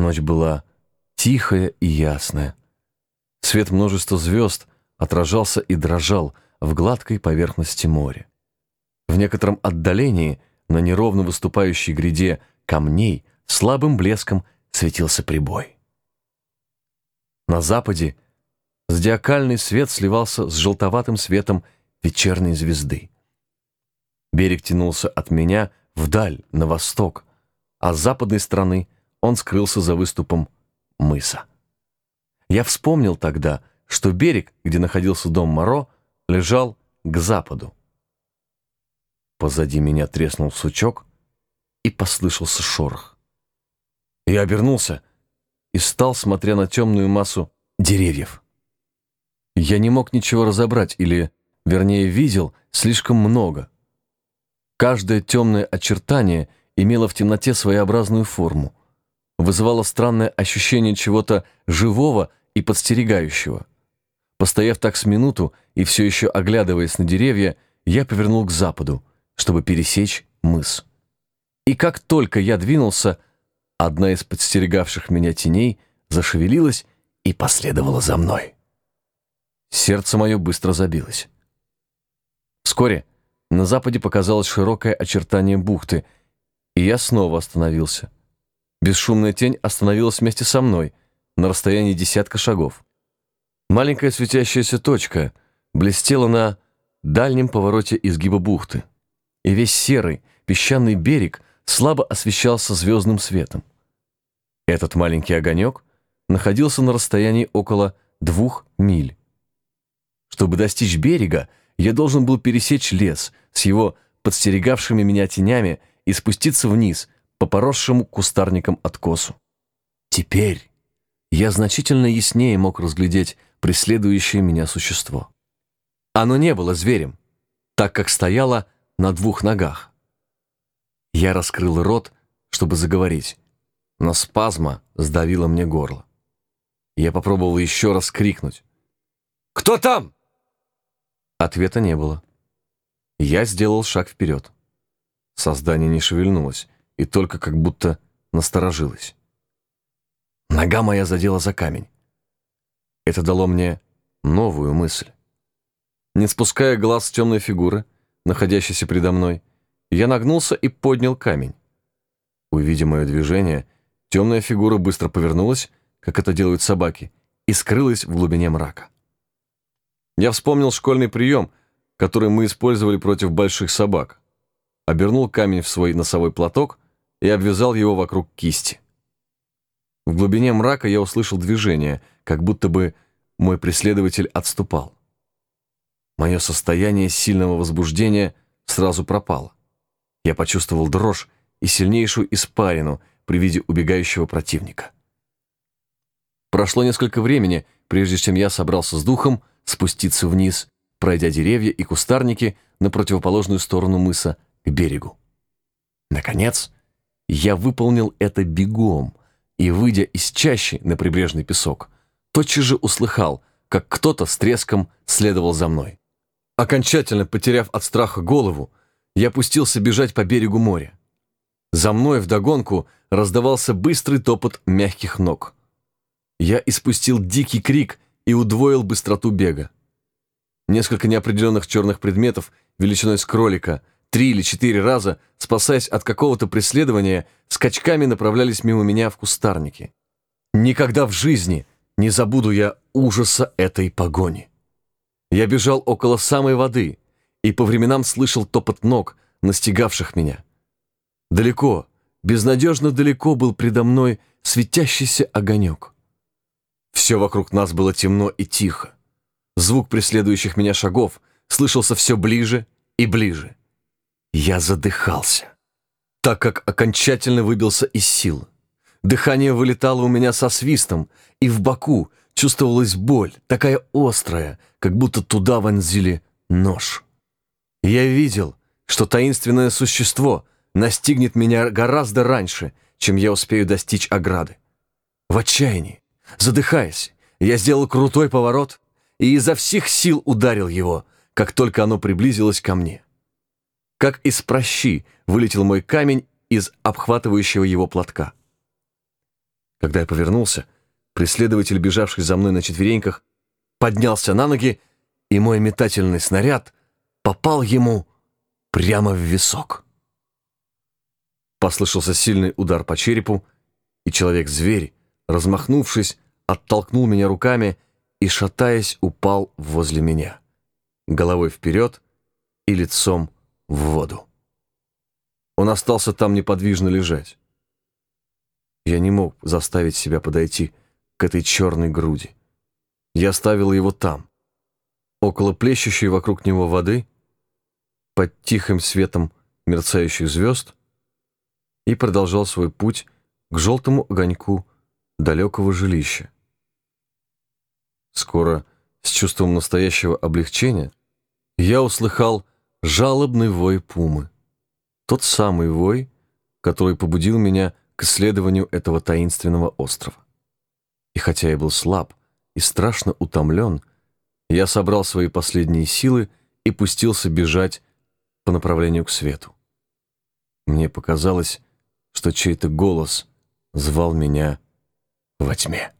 Ночь была тихая и ясная. Свет множества звезд отражался и дрожал в гладкой поверхности моря. В некотором отдалении на неровно выступающей гряде камней слабым блеском светился прибой. На западе зодиакальный свет сливался с желтоватым светом вечерней звезды. Берег тянулся от меня вдаль, на восток, а с западной стороны он скрылся за выступом мыса. Я вспомнил тогда, что берег, где находился дом Моро, лежал к западу. Позади меня треснул сучок, и послышался шорох. Я обернулся и стал, смотря на темную массу деревьев. Я не мог ничего разобрать, или, вернее, видел слишком много. Каждое темное очертание имело в темноте своеобразную форму, вызывало странное ощущение чего-то живого и подстерегающего. Постояв так с минуту и все еще оглядываясь на деревья, я повернул к западу, чтобы пересечь мыс. И как только я двинулся, одна из подстерегавших меня теней зашевелилась и последовала за мной. Сердце мое быстро забилось. Вскоре на западе показалось широкое очертание бухты, и я снова остановился. Бесшумная тень остановилась вместе со мной на расстоянии десятка шагов. Маленькая светящаяся точка блестела на дальнем повороте изгиба бухты, и весь серый песчаный берег слабо освещался звездным светом. Этот маленький огонек находился на расстоянии около двух миль. Чтобы достичь берега, я должен был пересечь лес с его подстерегавшими меня тенями и спуститься вниз по поросшему кустарникам откосу. Теперь я значительно яснее мог разглядеть преследующее меня существо. Оно не было зверем, так как стояло на двух ногах. Я раскрыл рот, чтобы заговорить, но спазма сдавила мне горло. Я попробовал еще раз крикнуть. «Кто там?» Ответа не было. Я сделал шаг вперед. Создание не шевельнулось и только как будто насторожилось. Нога моя задела за камень. Это дало мне новую мысль. Не спуская глаз с темной фигуры, находящейся предо мной, я нагнулся и поднял камень. Увидя мое движение, темная фигура быстро повернулась, как это делают собаки, и скрылась в глубине мрака. Я вспомнил школьный прием, который мы использовали против больших собак. Обернул камень в свой носовой платок и обвязал его вокруг кисти. В глубине мрака я услышал движение, как будто бы мой преследователь отступал. Мое состояние сильного возбуждения сразу пропало. Я почувствовал дрожь и сильнейшую испарину при виде убегающего противника. Прошло несколько времени, прежде чем я собрался с духом спуститься вниз, пройдя деревья и кустарники на противоположную сторону мыса к берегу. Наконец, я выполнил это бегом и, выйдя из чащи на прибрежный песок, тотчас же услыхал, как кто-то с треском следовал за мной. Окончательно потеряв от страха голову, я пустился бежать по берегу моря. За мной вдогонку раздавался быстрый топот мягких ног. Я испустил дикий крик и удвоил быстроту бега. Несколько неопределенных черных предметов величиной с кролика три или четыре раза, спасаясь от какого-то преследования, скачками направлялись мимо меня в кустарники. Никогда в жизни не забуду я ужаса этой погони. Я бежал около самой воды и по временам слышал топот ног, настигавших меня. Далеко, безнадежно далеко был предо мной светящийся огонек. Все вокруг нас было темно и тихо. Звук преследующих меня шагов слышался все ближе и ближе. Я задыхался, так как окончательно выбился из сил. Дыхание вылетало у меня со свистом, и в боку чувствовалась боль, такая острая, как будто туда вонзили нож. Я видел, что таинственное существо настигнет меня гораздо раньше, чем я успею достичь ограды. В отчаянии, задыхаясь, я сделал крутой поворот и изо всех сил ударил его, как только оно приблизилось ко мне. Как из прощи вылетел мой камень из обхватывающего его платка. Когда я повернулся, преследователь, бежавший за мной на четвереньках, поднялся на ноги, и мой метательный снаряд попал ему прямо в висок. Послышался сильный удар по черепу, и человек-зверь, размахнувшись, оттолкнул меня руками и, шатаясь, упал возле меня, головой вперед и лицом в воду. Он остался там неподвижно лежать. Я не мог заставить себя подойти к этой черной груди. Я оставил его там, около плещущей вокруг него воды, под тихим светом мерцающих звезд, и продолжал свой путь к желтому огоньку далекого жилища. Скоро, с чувством настоящего облегчения, я услыхал жалобный вой пумы. Тот самый вой, который побудил меня к исследованию этого таинственного острова. И хотя я был слаб и страшно утомлен, я собрал свои последние силы и пустился бежать по направлению к свету. Мне показалось, что чей-то голос звал меня во тьме.